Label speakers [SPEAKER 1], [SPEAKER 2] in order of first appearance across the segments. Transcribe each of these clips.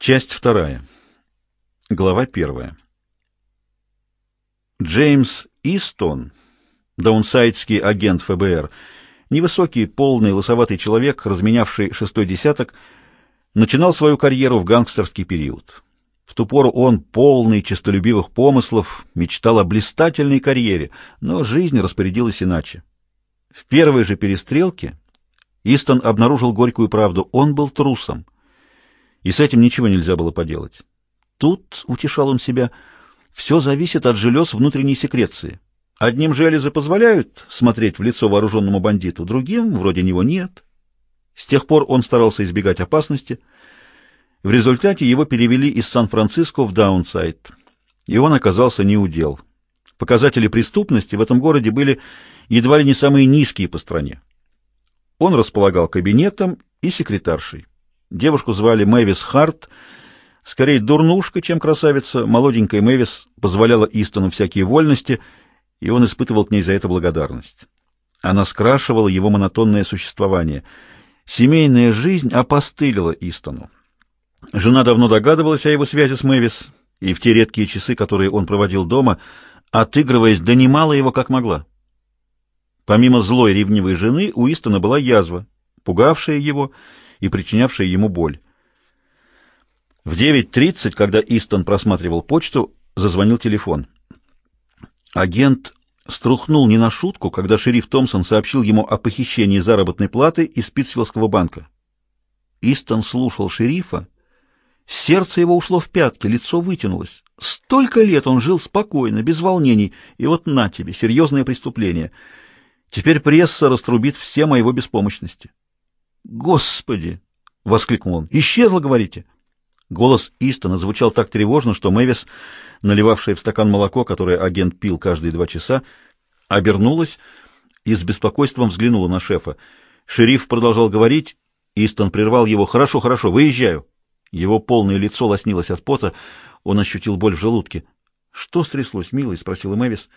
[SPEAKER 1] Часть вторая. Глава первая. Джеймс Истон, даунсайдский агент ФБР, невысокий, полный, лысоватый человек, разменявший шестой десяток, начинал свою карьеру в гангстерский период. В ту пору он, полный честолюбивых помыслов, мечтал о блистательной карьере, но жизнь распорядилась иначе. В первой же перестрелке Истон обнаружил горькую правду. Он был трусом и с этим ничего нельзя было поделать. Тут, утешал он себя, все зависит от желез внутренней секреции. Одним железы позволяют смотреть в лицо вооруженному бандиту, другим, вроде него, нет. С тех пор он старался избегать опасности. В результате его перевели из Сан-Франциско в Даунсайд, и он оказался неудел. Показатели преступности в этом городе были едва ли не самые низкие по стране. Он располагал кабинетом и секретаршей. Девушку звали Мэвис Харт, скорее дурнушка, чем красавица. Молоденькая Мэвис позволяла Истону всякие вольности, и он испытывал к ней за это благодарность. Она скрашивала его монотонное существование. Семейная жизнь опостылила Истону. Жена давно догадывалась о его связи с Мэвис, и в те редкие часы, которые он проводил дома, отыгрываясь, донимала его как могла. Помимо злой ревнивой жены, у Истона была язва, пугавшая его и причинявшая ему боль. В 9.30, когда Истон просматривал почту, зазвонил телефон. Агент струхнул не на шутку, когда шериф Томпсон сообщил ему о похищении заработной платы из Питтсвиллского банка. Истон слушал шерифа. Сердце его ушло в пятки, лицо вытянулось. Столько лет он жил спокойно, без волнений, и вот на тебе, серьезное преступление. Теперь пресса раструбит все моего беспомощности. «Господи!» — воскликнул он. «Исчезла, говорите?» Голос Истона звучал так тревожно, что Мэвис, наливавшая в стакан молоко, которое агент пил каждые два часа, обернулась и с беспокойством взглянула на шефа. Шериф продолжал говорить, Истон прервал его. «Хорошо, хорошо, выезжаю». Его полное лицо лоснилось от пота, он ощутил боль в желудке. «Что стряслось, милый?» — спросила Мэвис.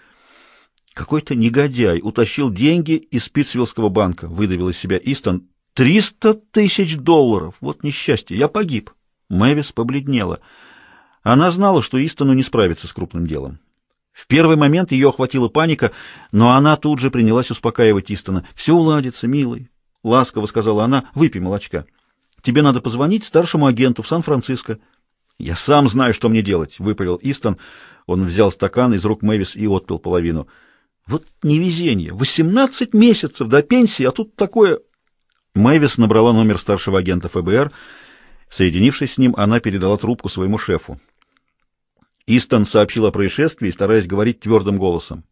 [SPEAKER 1] «Какой-то негодяй утащил деньги из Питцвиллского банка», — выдавил из себя Истон, Триста тысяч долларов! Вот несчастье! Я погиб!» Мэвис побледнела. Она знала, что Истону не справится с крупным делом. В первый момент ее охватила паника, но она тут же принялась успокаивать Истона. «Все уладится, милый», — ласково сказала она, — «выпей молочка. Тебе надо позвонить старшему агенту в Сан-Франциско». «Я сам знаю, что мне делать», — выпалил Истон. Он взял стакан из рук Мэвис и отпил половину. «Вот невезение! Восемнадцать месяцев до пенсии, а тут такое...» Мэвис набрала номер старшего агента ФБР. Соединившись с ним, она передала трубку своему шефу. Истон сообщил о происшествии, стараясь говорить твердым голосом.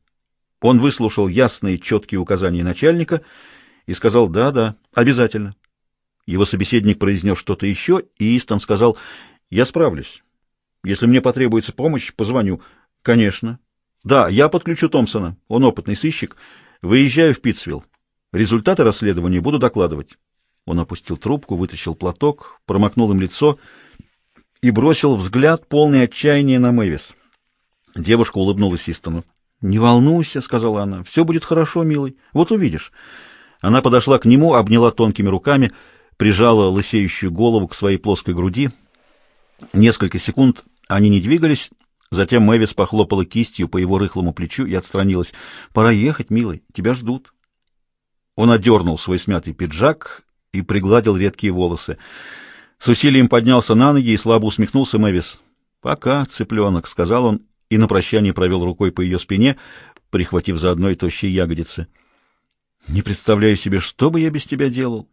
[SPEAKER 1] Он выслушал ясные, четкие указания начальника и сказал «да-да, обязательно». Его собеседник произнес что-то еще, и Истон сказал «я справлюсь. Если мне потребуется помощь, позвоню». «Конечно». «Да, я подключу Томпсона, он опытный сыщик. Выезжаю в Питцвилл. Результаты расследования буду докладывать. Он опустил трубку, вытащил платок, промокнул им лицо и бросил взгляд, полный отчаяния на Мэвис. Девушка улыбнулась Истону. «Не волнуйся», — сказала она, — «все будет хорошо, милый. Вот увидишь». Она подошла к нему, обняла тонкими руками, прижала лысеющую голову к своей плоской груди. Несколько секунд они не двигались, затем Мэвис похлопала кистью по его рыхлому плечу и отстранилась. «Пора ехать, милый, тебя ждут». Он одернул свой смятый пиджак и пригладил редкие волосы. С усилием поднялся на ноги и слабо усмехнулся Мэвис. «Пока, цыпленок», — сказал он и на прощание провел рукой по ее спине, прихватив заодно и тощие ягодицы. «Не представляю себе, что бы я без тебя делал».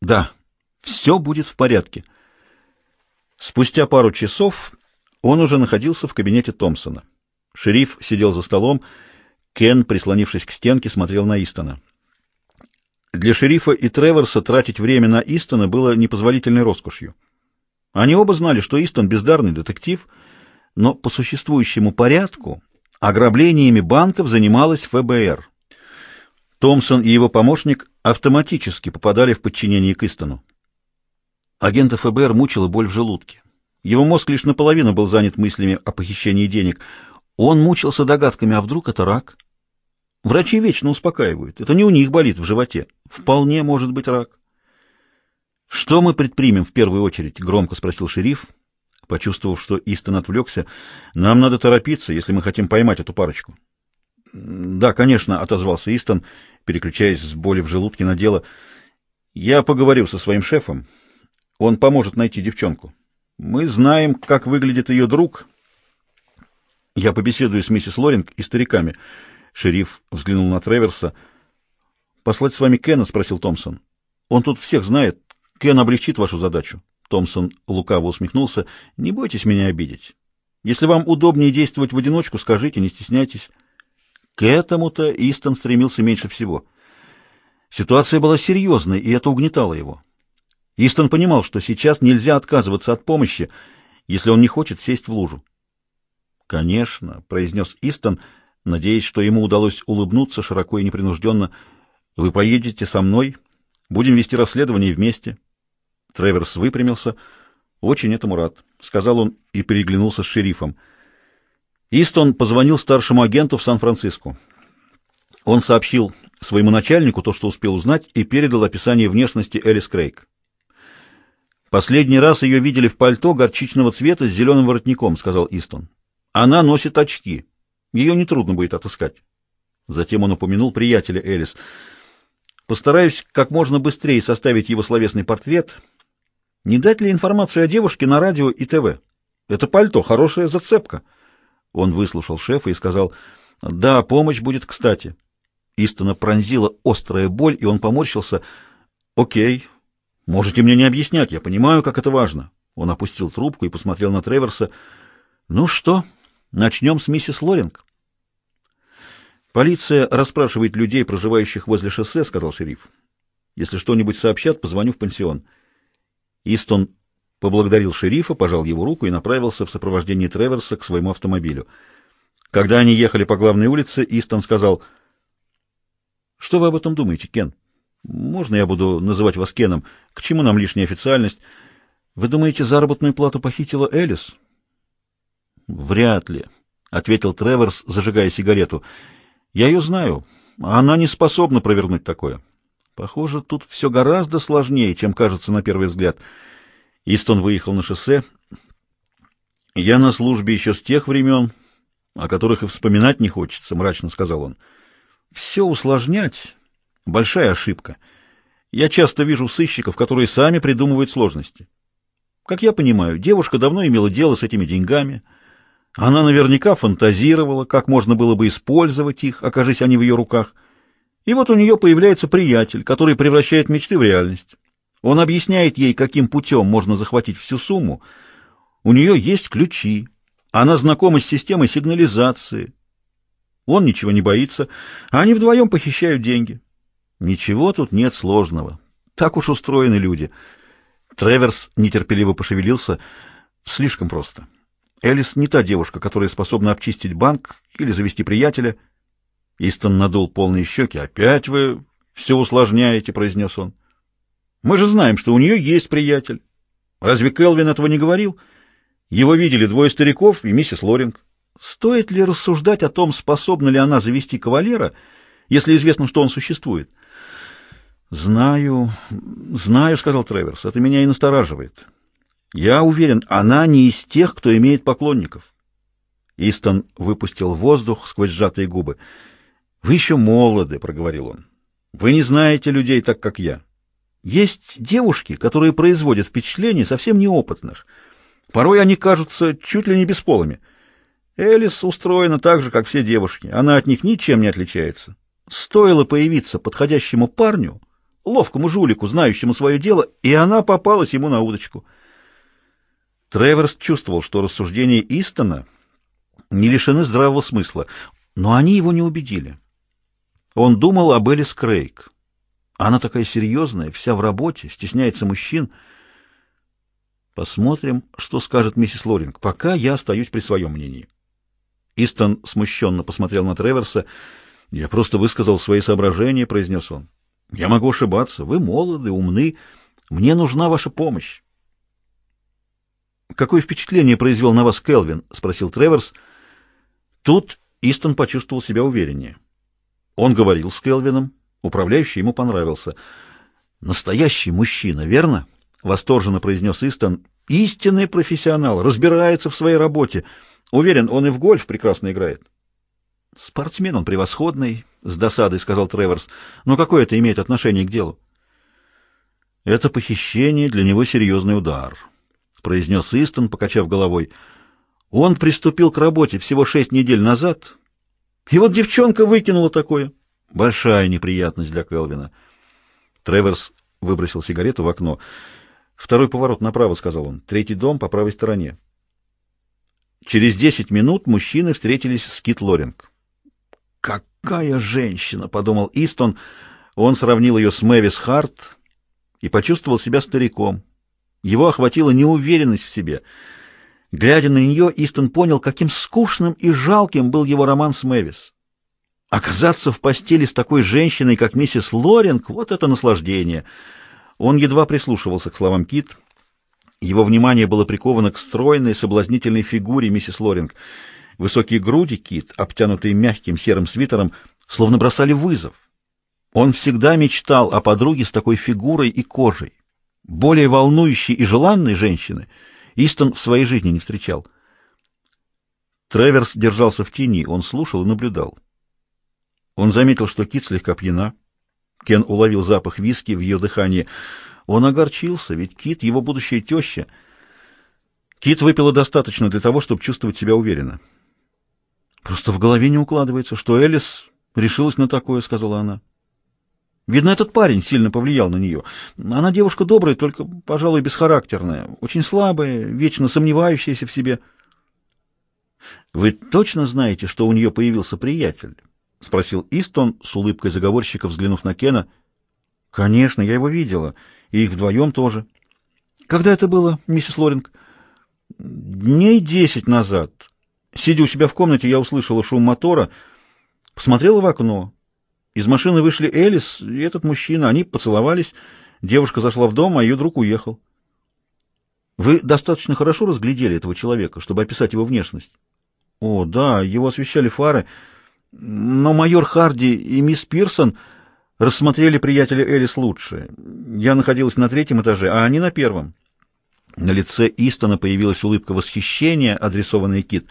[SPEAKER 1] «Да, все будет в порядке». Спустя пару часов он уже находился в кабинете Томпсона. Шериф сидел за столом, Кен, прислонившись к стенке, смотрел на Истона. Для шерифа и Треворса тратить время на Истона было непозволительной роскошью. Они оба знали, что Истон бездарный детектив, но по существующему порядку ограблениями банков занималась ФБР. Томпсон и его помощник автоматически попадали в подчинение к Истону. Агента ФБР мучила боль в желудке. Его мозг лишь наполовину был занят мыслями о похищении денег. Он мучился догадками, а вдруг это рак? Врачи вечно успокаивают. Это не у них болит в животе. Вполне может быть рак. «Что мы предпримем в первую очередь?» — громко спросил шериф, почувствовав, что Истон отвлекся. «Нам надо торопиться, если мы хотим поймать эту парочку». «Да, конечно», — отозвался Истон, переключаясь с боли в желудке на дело. «Я поговорю со своим шефом. Он поможет найти девчонку. Мы знаем, как выглядит ее друг. Я побеседую с миссис Лоринг и стариками». Шериф взглянул на Треверса. «Послать с вами Кена?» — спросил Томпсон. «Он тут всех знает. Кен облегчит вашу задачу». Томпсон лукаво усмехнулся. «Не бойтесь меня обидеть. Если вам удобнее действовать в одиночку, скажите, не стесняйтесь». К этому-то Истон стремился меньше всего. Ситуация была серьезной, и это угнетало его. Истон понимал, что сейчас нельзя отказываться от помощи, если он не хочет сесть в лужу. «Конечно», — произнес Истон, надеясь, что ему удалось улыбнуться широко и непринужденно. «Вы поедете со мной, будем вести расследование вместе». Треверс выпрямился. «Очень этому рад», — сказал он и переглянулся с шерифом. Истон позвонил старшему агенту в Сан-Франциско. Он сообщил своему начальнику то, что успел узнать, и передал описание внешности Элис Крейг. «Последний раз ее видели в пальто горчичного цвета с зеленым воротником», — сказал Истон. «Она носит очки. Ее нетрудно будет отыскать». Затем он упомянул приятеля Элис. «Постараюсь как можно быстрее составить его словесный портрет. Не дать ли информацию о девушке на радио и ТВ? Это пальто — хорошая зацепка». Он выслушал шефа и сказал, «Да, помощь будет кстати». Истона пронзила острая боль, и он поморщился. «Окей, можете мне не объяснять, я понимаю, как это важно». Он опустил трубку и посмотрел на Треверса. «Ну что, начнем с миссис Лоринг?» «Полиция расспрашивает людей, проживающих возле шоссе», — сказал шериф. «Если что-нибудь сообщат, позвоню в пансион». Истон поблагодарил шерифа, пожал его руку и направился в сопровождении Треверса к своему автомобилю. Когда они ехали по главной улице, Истон сказал, «Что вы об этом думаете, Кен? Можно я буду называть вас Кеном? К чему нам лишняя официальность? Вы думаете, заработную плату похитила Элис?» «Вряд ли», — ответил Треверс, зажигая сигарету. «Я ее знаю. Она не способна провернуть такое. Похоже, тут все гораздо сложнее, чем кажется на первый взгляд». Истон выехал на шоссе. «Я на службе еще с тех времен, о которых и вспоминать не хочется», — мрачно сказал он. «Все усложнять — большая ошибка. Я часто вижу сыщиков, которые сами придумывают сложности. Как я понимаю, девушка давно имела дело с этими деньгами. Она наверняка фантазировала, как можно было бы использовать их, окажись они в ее руках. И вот у нее появляется приятель, который превращает мечты в реальность. Он объясняет ей, каким путем можно захватить всю сумму. У нее есть ключи. Она знакома с системой сигнализации. Он ничего не боится, а они вдвоем похищают деньги. Ничего тут нет сложного. Так уж устроены люди. Треверс нетерпеливо пошевелился. Слишком просто. Элис не та девушка, которая способна обчистить банк или завести приятеля. Истон надул полные щеки. «Опять вы все усложняете», — произнес он. Мы же знаем, что у нее есть приятель. Разве Келвин этого не говорил? Его видели двое стариков и миссис Лоринг. Стоит ли рассуждать о том, способна ли она завести кавалера, если известно, что он существует? «Знаю, знаю», — сказал Треверс, — «это меня и настораживает. Я уверен, она не из тех, кто имеет поклонников». Истон выпустил воздух сквозь сжатые губы. «Вы еще молоды», — проговорил он. «Вы не знаете людей так, как я. Есть девушки, которые производят впечатление совсем неопытных. Порой они кажутся чуть ли не бесполыми. Элис устроена так же, как все девушки. Она от них ничем не отличается. Стоило появиться подходящему парню, ловкому жулику, знающему свое дело, и она попалась ему на удочку. Треверс чувствовал, что рассуждения Истона не лишены здравого смысла, но они его не убедили. Он думал об Элис Крейг. Она такая серьезная, вся в работе, стесняется мужчин. Посмотрим, что скажет миссис Лоринг. Пока я остаюсь при своем мнении. Истон смущенно посмотрел на Треверса. «Я просто высказал свои соображения», — произнес он. «Я могу ошибаться. Вы молоды, умны. Мне нужна ваша помощь». «Какое впечатление произвел на вас Келвин?» — спросил Треверс. Тут Истон почувствовал себя увереннее. Он говорил с Келвином, Управляющий ему понравился. Настоящий мужчина, верно? восторженно произнес Истон. «Истинный профессионал, разбирается в своей работе. Уверен, он и в гольф прекрасно играет». «Спортсмен он превосходный», — с досадой сказал Треворс. «Но какое это имеет отношение к делу?» «Это похищение для него серьезный удар», — произнес Истон, покачав головой. «Он приступил к работе всего шесть недель назад, и вот девчонка выкинула такое. Большая неприятность для Келвина». Треворс выбросил сигарету в окно. «Второй поворот направо», — сказал он. «Третий дом по правой стороне». Через десять минут мужчины встретились с Кит Лоринг. «Какая женщина!» — подумал Истон. Он сравнил ее с Мэвис Харт и почувствовал себя стариком. Его охватила неуверенность в себе. Глядя на нее, Истон понял, каким скучным и жалким был его роман с Мэвис. Оказаться в постели с такой женщиной, как миссис Лоринг, вот это наслаждение. Он едва прислушивался к словам Кит. Его внимание было приковано к стройной, соблазнительной фигуре миссис Лоринг. Высокие груди Кит, обтянутые мягким серым свитером, словно бросали вызов. Он всегда мечтал о подруге с такой фигурой и кожей. Более волнующей и желанной женщины Истон в своей жизни не встречал. Треверс держался в тени, он слушал и наблюдал. Он заметил, что Кит слегка пьяна. Кен уловил запах виски в ее дыхании. Он огорчился, ведь Кит — его будущая теща. Кит выпила достаточно для того, чтобы чувствовать себя уверенно. «Просто в голове не укладывается, что Элис решилась на такое», — сказала она. «Видно, этот парень сильно повлиял на нее. Она девушка добрая, только, пожалуй, бесхарактерная, очень слабая, вечно сомневающаяся в себе». «Вы точно знаете, что у нее появился приятель?» — спросил Истон с улыбкой заговорщика, взглянув на Кена. — Конечно, я его видела. И их вдвоем тоже. — Когда это было, миссис Лоринг? — Дней десять назад. Сидя у себя в комнате, я услышала шум мотора, посмотрела в окно. Из машины вышли Элис и этот мужчина. Они поцеловались. Девушка зашла в дом, а ее друг уехал. — Вы достаточно хорошо разглядели этого человека, чтобы описать его внешность? — О, да, его освещали фары. — но майор Харди и мисс Пирсон рассмотрели приятеля Элис лучше. Я находилась на третьем этаже, а они на первом. На лице Истона появилась улыбка восхищения, адресованная Кит.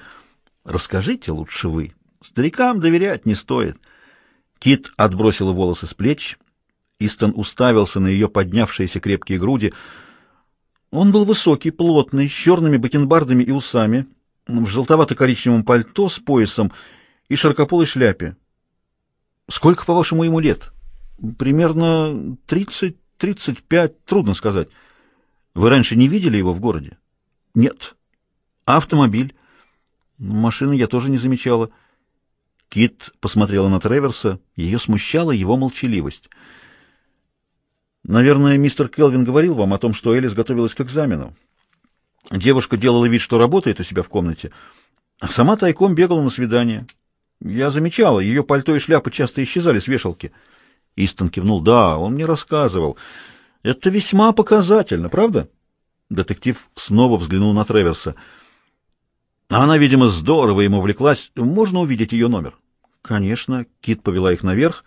[SPEAKER 1] «Расскажите лучше вы. Старикам доверять не стоит». Кит отбросила волосы с плеч. Истон уставился на ее поднявшиеся крепкие груди. Он был высокий, плотный, с черными бакенбардами и усами, в желтовато-коричневом пальто с поясом и широкополой шляпе. Сколько, по-вашему, ему лет? Примерно тридцать, тридцать пять, трудно сказать. Вы раньше не видели его в городе? Нет. Автомобиль? Машины я тоже не замечала. Кит посмотрела на Треверса. Ее смущала его молчаливость. Наверное, мистер Келвин говорил вам о том, что Элис готовилась к экзамену. Девушка делала вид, что работает у себя в комнате, а сама тайком бегала на свидание. Я замечала, ее пальто и шляпа часто исчезали с вешалки. Истон кивнул. Да, он мне рассказывал. Это весьма показательно, правда? Детектив снова взглянул на Треверса. Она, видимо, здорово ему влеклась. Можно увидеть ее номер? Конечно. Кит повела их наверх.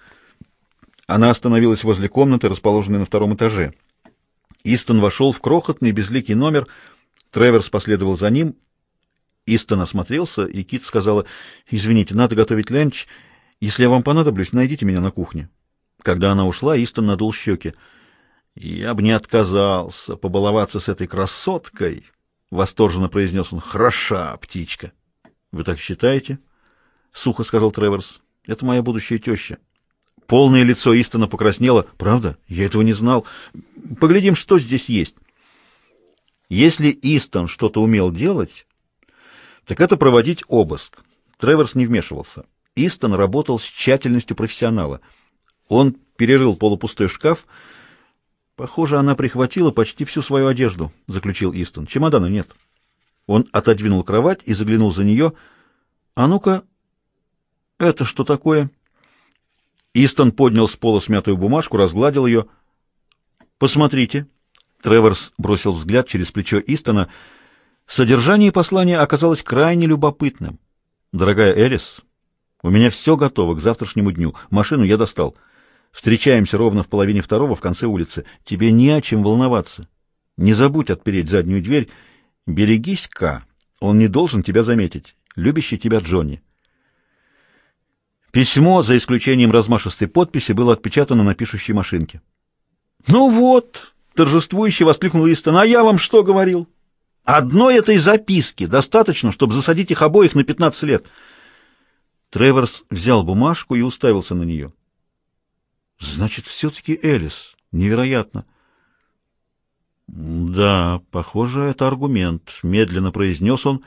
[SPEAKER 1] Она остановилась возле комнаты, расположенной на втором этаже. Истон вошел в крохотный безликий номер. Треверс последовал за ним. Истон осмотрелся, и Кит сказала, «Извините, надо готовить ленч. Если я вам понадоблюсь, найдите меня на кухне». Когда она ушла, Истон надул щеки. «Я бы не отказался побаловаться с этой красоткой», — восторженно произнес он. «Хороша птичка». «Вы так считаете?» — сухо сказал Треворс. «Это моя будущая теща». Полное лицо Истона покраснело. «Правда? Я этого не знал. Поглядим, что здесь есть». Если Истон что-то умел делать, так это проводить обыск. Треворс не вмешивался. Истон работал с тщательностью профессионала. Он перерыл полупустой шкаф. Похоже, она прихватила почти всю свою одежду, заключил Истон. Чемодана нет. Он отодвинул кровать и заглянул за нее. А ну-ка, это что такое? Истон поднял с пола смятую бумажку, разгладил ее. Посмотрите. Треворс бросил взгляд через плечо Истона. Содержание послания оказалось крайне любопытным. «Дорогая Элис, у меня все готово к завтрашнему дню. Машину я достал. Встречаемся ровно в половине второго в конце улицы. Тебе не о чем волноваться. Не забудь отпереть заднюю дверь. Берегись, Ка. Он не должен тебя заметить. Любящий тебя Джонни. Письмо, за исключением размашистой подписи, было отпечатано на пишущей машинке. «Ну вот!» — торжествующе воскликнул Истон. «А я вам что говорил? Одной этой записки достаточно, чтобы засадить их обоих на 15 лет». Треворс взял бумажку и уставился на нее. «Значит, все-таки Элис. Невероятно». «Да, похоже, это аргумент», — медленно произнес он,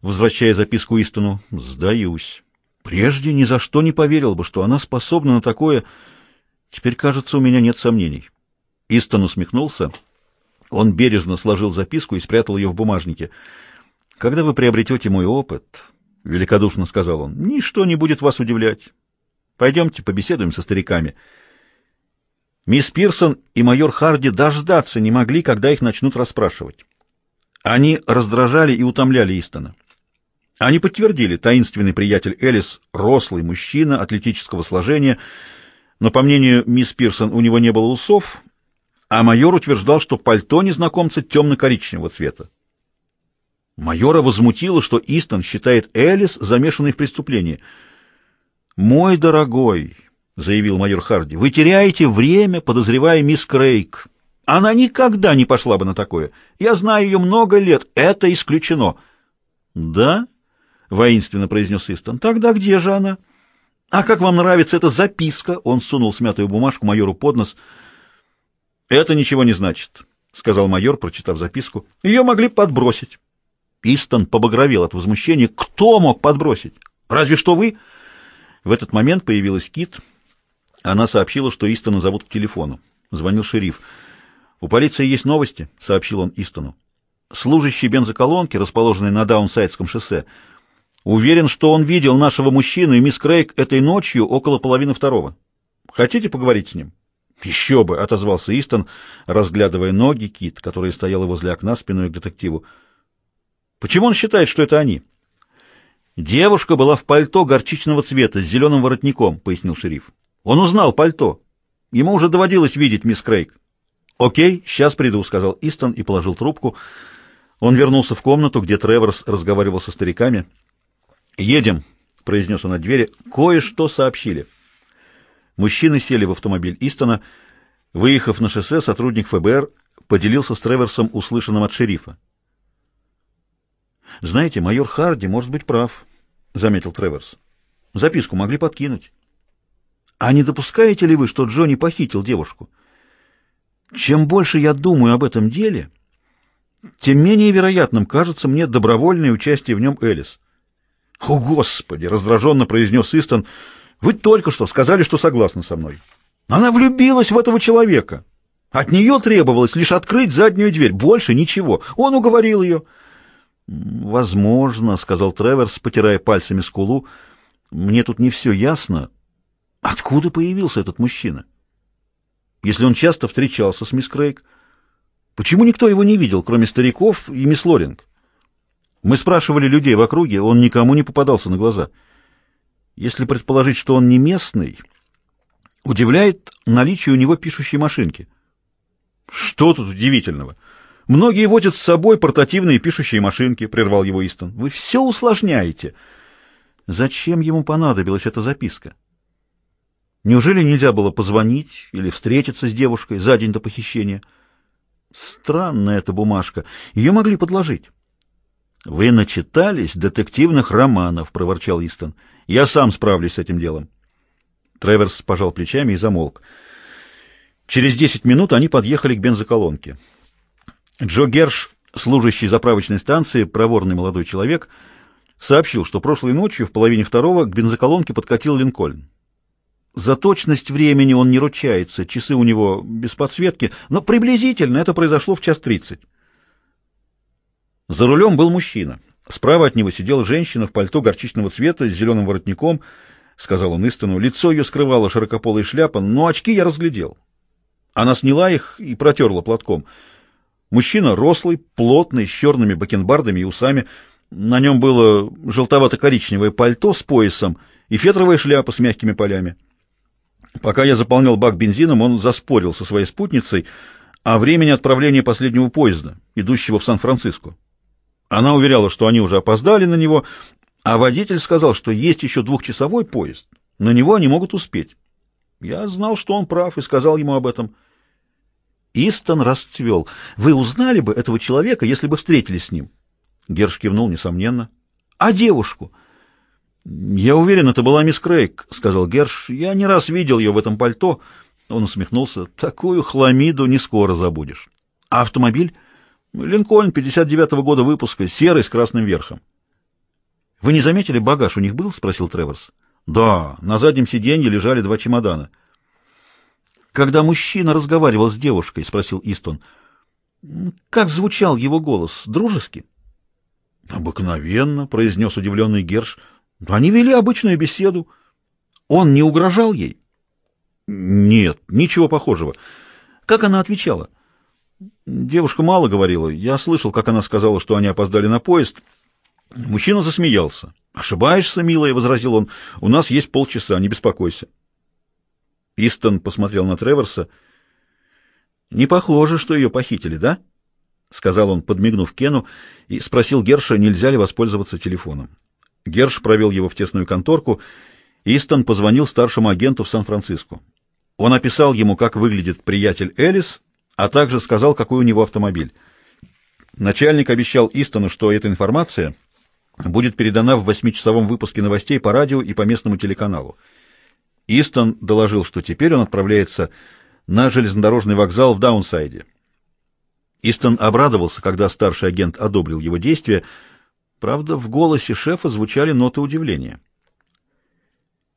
[SPEAKER 1] возвращая записку Истону. «Сдаюсь. Прежде ни за что не поверил бы, что она способна на такое. Теперь, кажется, у меня нет сомнений». Истон усмехнулся. Он бережно сложил записку и спрятал ее в бумажнике. «Когда вы приобретете мой опыт, — великодушно сказал он, — ничто не будет вас удивлять. Пойдемте побеседуем со стариками». Мисс Пирсон и майор Харди дождаться не могли, когда их начнут расспрашивать. Они раздражали и утомляли Истона. Они подтвердили, таинственный приятель Элис — рослый мужчина атлетического сложения, но, по мнению мисс Пирсон, у него не было усов, а майор утверждал, что пальто незнакомца темно-коричневого цвета. Майора возмутило, что Истон считает Элис замешанной в преступлении. «Мой дорогой», — заявил майор Харди. — Вы теряете время, подозревая мисс Крейг. Она никогда не пошла бы на такое. Я знаю ее много лет. Это исключено. — Да? — воинственно произнес Истон. — Тогда где же она? — А как вам нравится эта записка? Он сунул смятую бумажку майору под нос. — Это ничего не значит, — сказал майор, прочитав записку. — Ее могли подбросить. Истон побагровел от возмущения. — Кто мог подбросить? Разве что вы? В этот момент появилась Кит — она сообщила, что Истона зовут к телефону. Звонил шериф. «У полиции есть новости», — сообщил он Истону. «Служащий бензоколонки, расположенный на Даунсайдском шоссе, уверен, что он видел нашего мужчину и мисс Крейг этой ночью около половины второго. Хотите поговорить с ним?» «Еще бы!» — отозвался Истон, разглядывая ноги Кит, которая стояла возле окна спиной к детективу. «Почему он считает, что это они?» «Девушка была в пальто горчичного цвета с зеленым воротником», — пояснил шериф. Он узнал пальто. Ему уже доводилось видеть мисс Крейг. «Окей, сейчас приду», — сказал Истон и положил трубку. Он вернулся в комнату, где Треворс разговаривал со стариками. «Едем», — произнес он от двери. «Кое-что сообщили». Мужчины сели в автомобиль Истона. Выехав на шоссе, сотрудник ФБР поделился с Треверсом услышанным от шерифа. «Знаете, майор Харди может быть прав», — заметил Треверс. «Записку могли подкинуть». А не допускаете ли вы, что Джонни похитил девушку? Чем больше я думаю об этом деле, тем менее вероятным кажется мне добровольное участие в нем Элис. «О, Господи!» — раздраженно произнес Истон. «Вы только что сказали, что согласны со мной. Она влюбилась в этого человека. От нее требовалось лишь открыть заднюю дверь, больше ничего. Он уговорил ее». «Возможно», — сказал Треверс, потирая пальцами скулу. «Мне тут не все ясно, Откуда появился этот мужчина? Если он часто встречался с мисс Крейг, почему никто его не видел, кроме стариков и мисс Лоринг? Мы спрашивали людей в округе, он никому не попадался на глаза. Если предположить, что он не местный, удивляет наличие у него пишущей машинки. Что тут удивительного? Многие возят с собой портативные пишущие машинки, прервал его Истон. Вы все усложняете. Зачем ему понадобилась эта записка? Неужели нельзя было позвонить или встретиться с девушкой за день до похищения? Странная эта бумажка. Ее могли подложить. «Вы начитались детективных романов», — проворчал Истон. «Я сам справлюсь с этим делом». Треверс пожал плечами и замолк. Через десять минут они подъехали к бензоколонке. Джо Герш, служащий заправочной станции, проворный молодой человек, сообщил, что прошлой ночью в половине второго к бензоколонке подкатил Линкольн. За точность времени он не ручается, часы у него без подсветки, но приблизительно это произошло в час тридцать. За рулем был мужчина. Справа от него сидела женщина в пальто горчичного цвета с зеленым воротником, — сказал он Истону. Лицо ее скрывала широкополая шляпа, но очки я разглядел. Она сняла их и протерла платком. Мужчина рослый, плотный, с черными бакенбардами и усами. На нем было желтовато-коричневое пальто с поясом и фетровая шляпа с мягкими полями. Пока я заполнял бак бензином, он заспорил со своей спутницей, о времени отправления последнего поезда, идущего в Сан-Франциско. Она уверяла, что они уже опоздали на него, а водитель сказал, что есть еще двухчасовой поезд, на него они могут успеть. Я знал, что он прав, и сказал ему об этом. Истон расцвел. «Вы узнали бы этого человека, если бы встретились с ним?» Герш кивнул, несомненно. «А девушку?» «Я уверен, это была мисс Крейг», — сказал Герш. «Я не раз видел ее в этом пальто». Он усмехнулся. «Такую хламиду не скоро забудешь». «А автомобиль?» «Линкольн 59-го года выпуска, серый с красным верхом». «Вы не заметили, багаж у них был?» — спросил Треворс. «Да, на заднем сиденье лежали два чемодана». «Когда мужчина разговаривал с девушкой?» — спросил Истон. «Как звучал его голос? Дружески?» «Обыкновенно», — произнес удивленный Герш. «Они вели обычную беседу. Он не угрожал ей?» «Нет, ничего похожего. Как она отвечала?» Девушка мало говорила. Я слышал, как она сказала, что они опоздали на поезд. Мужчина засмеялся. «Ошибаешься, милая», — возразил он. «У нас есть полчаса, не беспокойся». Истон посмотрел на Треворса. «Не похоже, что ее похитили, да?» — сказал он, подмигнув Кену, и спросил Герша, нельзя ли воспользоваться телефоном. Герш провел его в тесную конторку. Истон позвонил старшему агенту в Сан-Франциско. Он описал ему, как выглядит приятель Элис, а также сказал, какой у него автомобиль. Начальник обещал Истону, что эта информация будет передана в восьмичасовом выпуске новостей по радио и по местному телеканалу. Истон доложил, что теперь он отправляется на железнодорожный вокзал в Даунсайде. Истон обрадовался, когда старший агент одобрил его действия, правда, в голосе шефа звучали ноты удивления.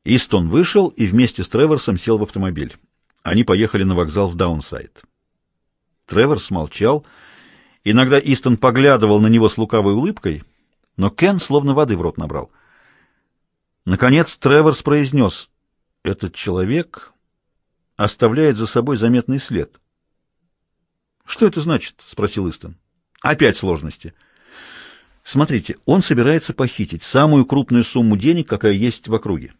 [SPEAKER 1] Истон вышел и вместе с Треворсом сел в автомобиль. Они поехали на вокзал в Даунсайд. Треворс молчал. Иногда Истон поглядывал на него с лукавой улыбкой, но Кен словно воды в рот набрал. Наконец Треворс произнес — этот человек оставляет за собой заметный след. «Что это значит?» — спросил Истон. «Опять сложности». «Смотрите, он собирается похитить самую крупную сумму денег, какая есть в округе.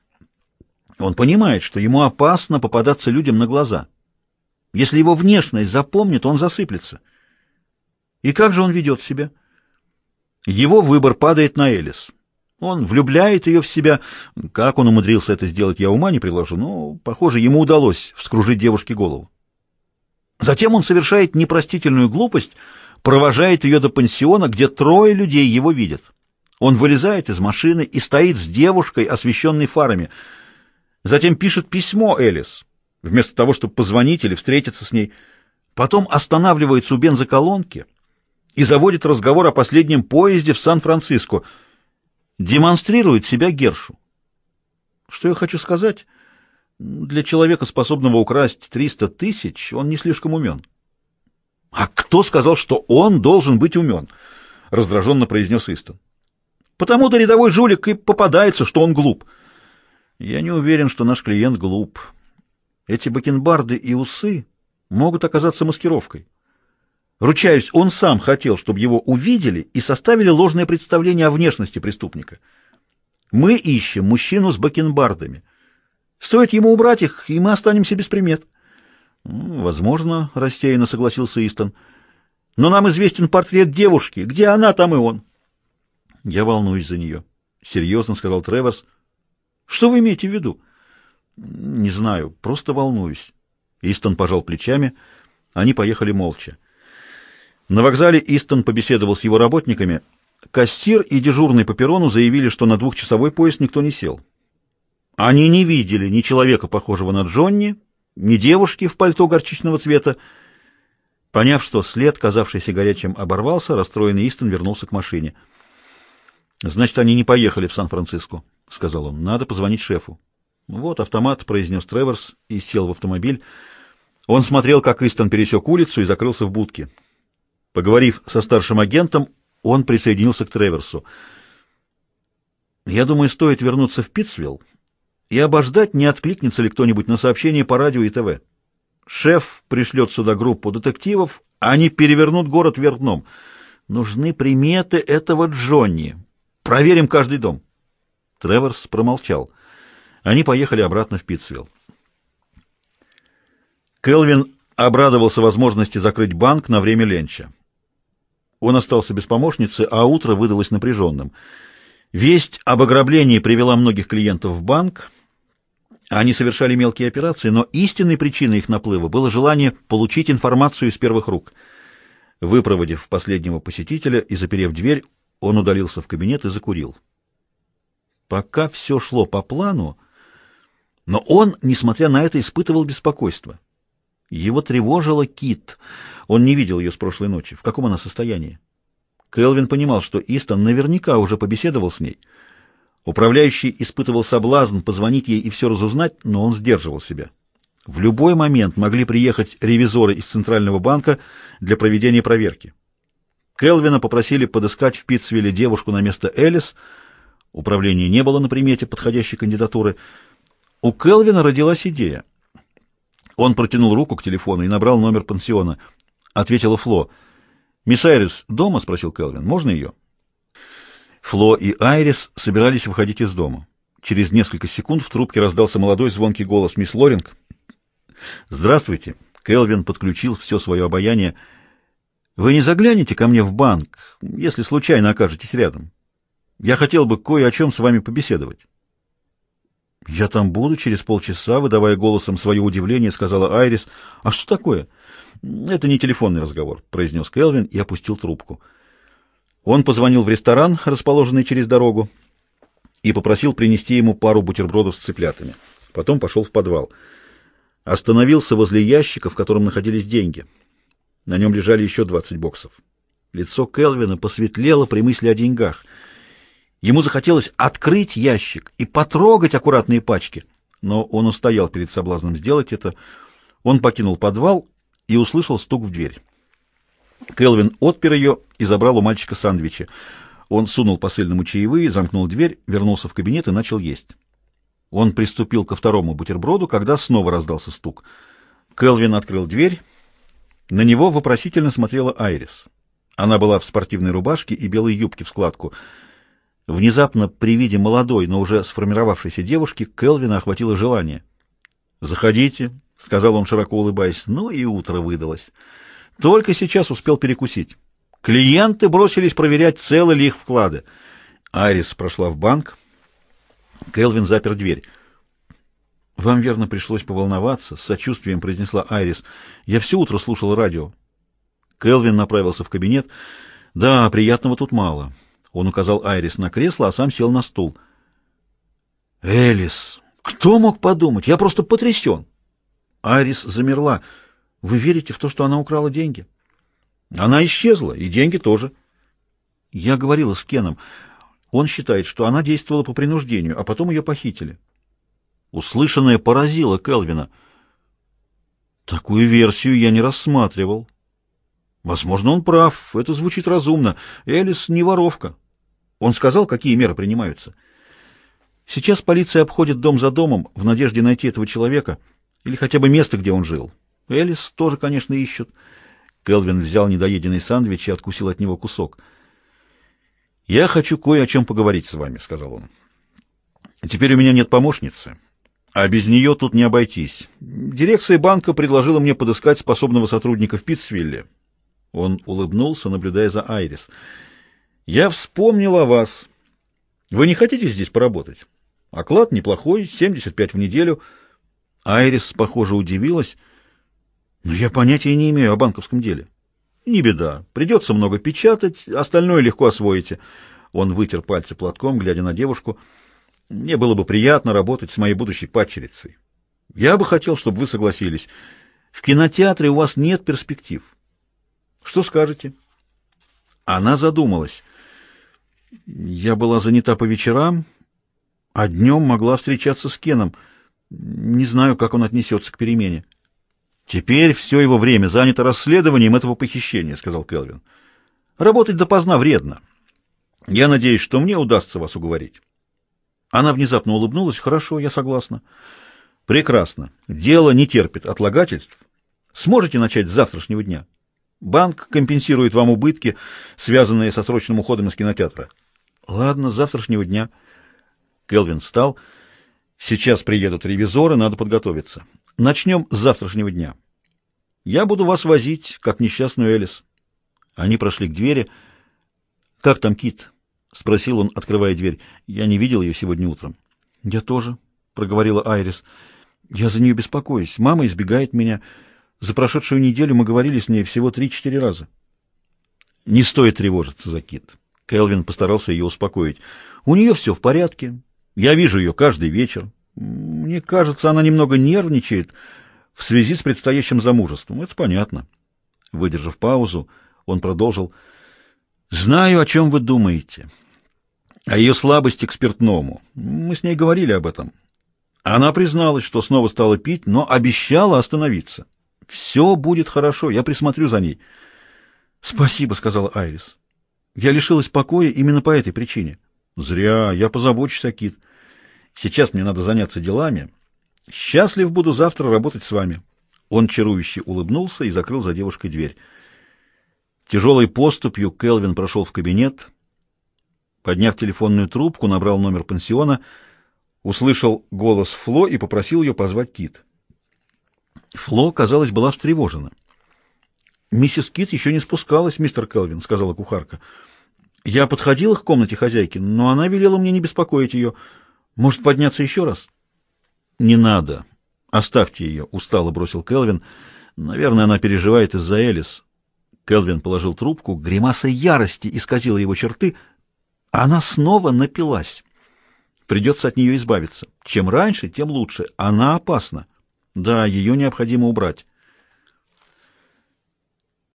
[SPEAKER 1] Он понимает, что ему опасно попадаться людям на глаза. Если его внешность запомнит, он засыплется. И как же он ведет себя?» Его выбор падает на Элис. Он влюбляет ее в себя. Как он умудрился это сделать, я ума не приложу, но, похоже, ему удалось вскружить девушке голову. Затем он совершает непростительную глупость, провожает ее до пансиона, где трое людей его видят. Он вылезает из машины и стоит с девушкой, освещенной фарами. Затем пишет письмо Элис, вместо того, чтобы позвонить или встретиться с ней. Потом останавливается у бензоколонки и заводит разговор о последнем поезде в Сан-Франциско — демонстрирует себя Гершу. Что я хочу сказать? Для человека, способного украсть 300 тысяч, он не слишком умен. — А кто сказал, что он должен быть умен? — раздраженно произнес Истон. — Потому-то рядовой жулик и попадается, что он глуп. Я не уверен, что наш клиент глуп. Эти бакенбарды и усы могут оказаться маскировкой. Ручаюсь, он сам хотел, чтобы его увидели и составили ложное представление о внешности преступника. Мы ищем мужчину с бакенбардами. Стоит ему убрать их, и мы останемся без примет. Ну, возможно, рассеянно согласился Истон. Но нам известен портрет девушки. Где она, там и он. Я волнуюсь за нее. Серьезно сказал Треворс. Что вы имеете в виду? Не знаю, просто волнуюсь. Истон пожал плечами. Они поехали молча. На вокзале Истон побеседовал с его работниками. Кассир и дежурный по перрону заявили, что на двухчасовой поезд никто не сел. Они не видели ни человека, похожего на Джонни, ни девушки в пальто горчичного цвета. Поняв, что след, казавшийся горячим, оборвался, расстроенный Истон вернулся к машине. «Значит, они не поехали в Сан-Франциско», — сказал он. «Надо позвонить шефу». «Вот автомат», — произнес Треворс и сел в автомобиль. Он смотрел, как Истон пересек улицу и закрылся в будке. Поговорив со старшим агентом, он присоединился к Треверсу. «Я думаю, стоит вернуться в Питцвилл и обождать, не откликнется ли кто-нибудь на сообщение по радио и ТВ. Шеф пришлет сюда группу детективов, они перевернут город вверх дном. Нужны приметы этого Джонни. Проверим каждый дом». Треверс промолчал. Они поехали обратно в Питцвилл. Келвин обрадовался возможности закрыть банк на время ленча. Он остался без помощницы, а утро выдалось напряженным. Весть об ограблении привела многих клиентов в банк. Они совершали мелкие операции, но истинной причиной их наплыва было желание получить информацию из первых рук. Выпроводив последнего посетителя и заперев дверь, он удалился в кабинет и закурил. Пока все шло по плану, но он, несмотря на это, испытывал беспокойство. Его тревожила Кит. Он не видел ее с прошлой ночи. В каком она состоянии? Кэлвин понимал, что Истон наверняка уже побеседовал с ней. Управляющий испытывал соблазн позвонить ей и все разузнать, но он сдерживал себя. В любой момент могли приехать ревизоры из Центрального банка для проведения проверки. Келвина попросили подыскать в Питцвилле девушку на место Элис. Управление не было на примете подходящей кандидатуры. У Келвина родилась идея. Он протянул руку к телефону и набрал номер пансиона. Ответила Фло. «Мисс Айрис дома?» — спросил Келвин. «Можно ее?» Фло и Айрис собирались выходить из дома. Через несколько секунд в трубке раздался молодой звонкий голос мисс Лоринг. «Здравствуйте!» — Келвин подключил все свое обаяние. «Вы не заглянете ко мне в банк, если случайно окажетесь рядом? Я хотел бы кое о чем с вами побеседовать». «Я там буду через полчаса», — выдавая голосом свое удивление, сказала Айрис. «А что такое?» «Это не телефонный разговор», — произнес Келвин и опустил трубку. Он позвонил в ресторан, расположенный через дорогу, и попросил принести ему пару бутербродов с цыплятами. Потом пошел в подвал. Остановился возле ящика, в котором находились деньги. На нем лежали еще двадцать боксов. Лицо Келвина посветлело при мысли о деньгах — Ему захотелось открыть ящик и потрогать аккуратные пачки, но он устоял перед соблазном сделать это. Он покинул подвал и услышал стук в дверь. Келвин отпер ее и забрал у мальчика сандвичи. Он сунул посыльному чаевые, замкнул дверь, вернулся в кабинет и начал есть. Он приступил ко второму бутерброду, когда снова раздался стук. Келвин открыл дверь. На него вопросительно смотрела Айрис. Она была в спортивной рубашке и белой юбке в складку — Внезапно при виде молодой, но уже сформировавшейся девушки Келвина охватило желание. «Заходите», — сказал он, широко улыбаясь. Ну и утро выдалось. Только сейчас успел перекусить. Клиенты бросились проверять, целы ли их вклады. Айрис прошла в банк. Келвин запер дверь. «Вам, верно, пришлось поволноваться», — с сочувствием произнесла Айрис. «Я все утро слушал радио». Келвин направился в кабинет. «Да, приятного тут мало». Он указал Айрис на кресло, а сам сел на стул. «Элис, кто мог подумать? Я просто потрясен!» Айрис замерла. «Вы верите в то, что она украла деньги?» «Она исчезла, и деньги тоже». «Я говорила с Кеном. Он считает, что она действовала по принуждению, а потом ее похитили». Услышанное поразило Келвина. «Такую версию я не рассматривал». Возможно, он прав. Это звучит разумно. Элис не воровка. Он сказал, какие меры принимаются. Сейчас полиция обходит дом за домом в надежде найти этого человека или хотя бы место, где он жил. Элис тоже, конечно, ищут. Келвин взял недоеденный сандвич и откусил от него кусок. «Я хочу кое о чем поговорить с вами», — сказал он. «Теперь у меня нет помощницы, а без нее тут не обойтись. Дирекция банка предложила мне подыскать способного сотрудника в Питтсвилле. Он улыбнулся, наблюдая за Айрис. «Я вспомнил о вас. Вы не хотите здесь поработать? Оклад неплохой, 75 в неделю». Айрис, похоже, удивилась. «Но я понятия не имею о банковском деле». «Не беда. Придется много печатать, остальное легко освоите». Он вытер пальцы платком, глядя на девушку. «Мне было бы приятно работать с моей будущей падчерицей. Я бы хотел, чтобы вы согласились. В кинотеатре у вас нет перспектив». Что скажете? Она задумалась. Я была занята по вечерам, а днем могла встречаться с Кеном. Не знаю, как он отнесется к перемене. Теперь все его время занято расследованием этого похищения, сказал Келвин. Работать допоздна вредно. Я надеюсь, что мне удастся вас уговорить. Она внезапно улыбнулась. Хорошо, я согласна. Прекрасно. Дело не терпит отлагательств. Сможете начать с завтрашнего дня? Банк компенсирует вам убытки, связанные со срочным уходом из кинотеатра. Ладно, с завтрашнего дня. Келвин встал. Сейчас приедут ревизоры, надо подготовиться. Начнем с завтрашнего дня. Я буду вас возить, как несчастную Элис. Они прошли к двери. «Как там Кит?» — спросил он, открывая дверь. «Я не видел ее сегодня утром». «Я тоже», — проговорила Айрис. «Я за нее беспокоюсь. Мама избегает меня. За прошедшую неделю мы говорили с ней всего три-четыре раза». «Не стоит тревожиться за Кит». Келвин постарался ее успокоить. «У нее все в порядке. Я вижу ее каждый вечер. Мне кажется, она немного нервничает в связи с предстоящим замужеством. Это понятно». Выдержав паузу, он продолжил. «Знаю, о чем вы думаете. О ее слабости к спиртному. Мы с ней говорили об этом. Она призналась, что снова стала пить, но обещала остановиться. Все будет хорошо, я присмотрю за ней». «Спасибо», — сказала Айрис. «Я лишилась покоя именно по этой причине». «Зря, я позабочусь о Кит. Сейчас мне надо заняться делами. Счастлив буду завтра работать с вами». Он чарующе улыбнулся и закрыл за девушкой дверь. Тяжелой поступью Келвин прошел в кабинет, подняв телефонную трубку, набрал номер пансиона, услышал голос Фло и попросил ее позвать Кит. Фло, казалось, была встревожена. «Миссис Кит еще не спускалась, мистер Келвин», — сказала кухарка. «Я подходила к комнате хозяйки, но она велела мне не беспокоить ее. Может, подняться еще раз?» «Не надо. Оставьте ее», — устало бросил Келвин. «Наверное, она переживает из-за Элис. Келвин положил трубку, гримаса ярости исказила его черты. Она снова напилась. Придется от нее избавиться. Чем раньше, тем лучше. Она опасна. Да, ее необходимо убрать.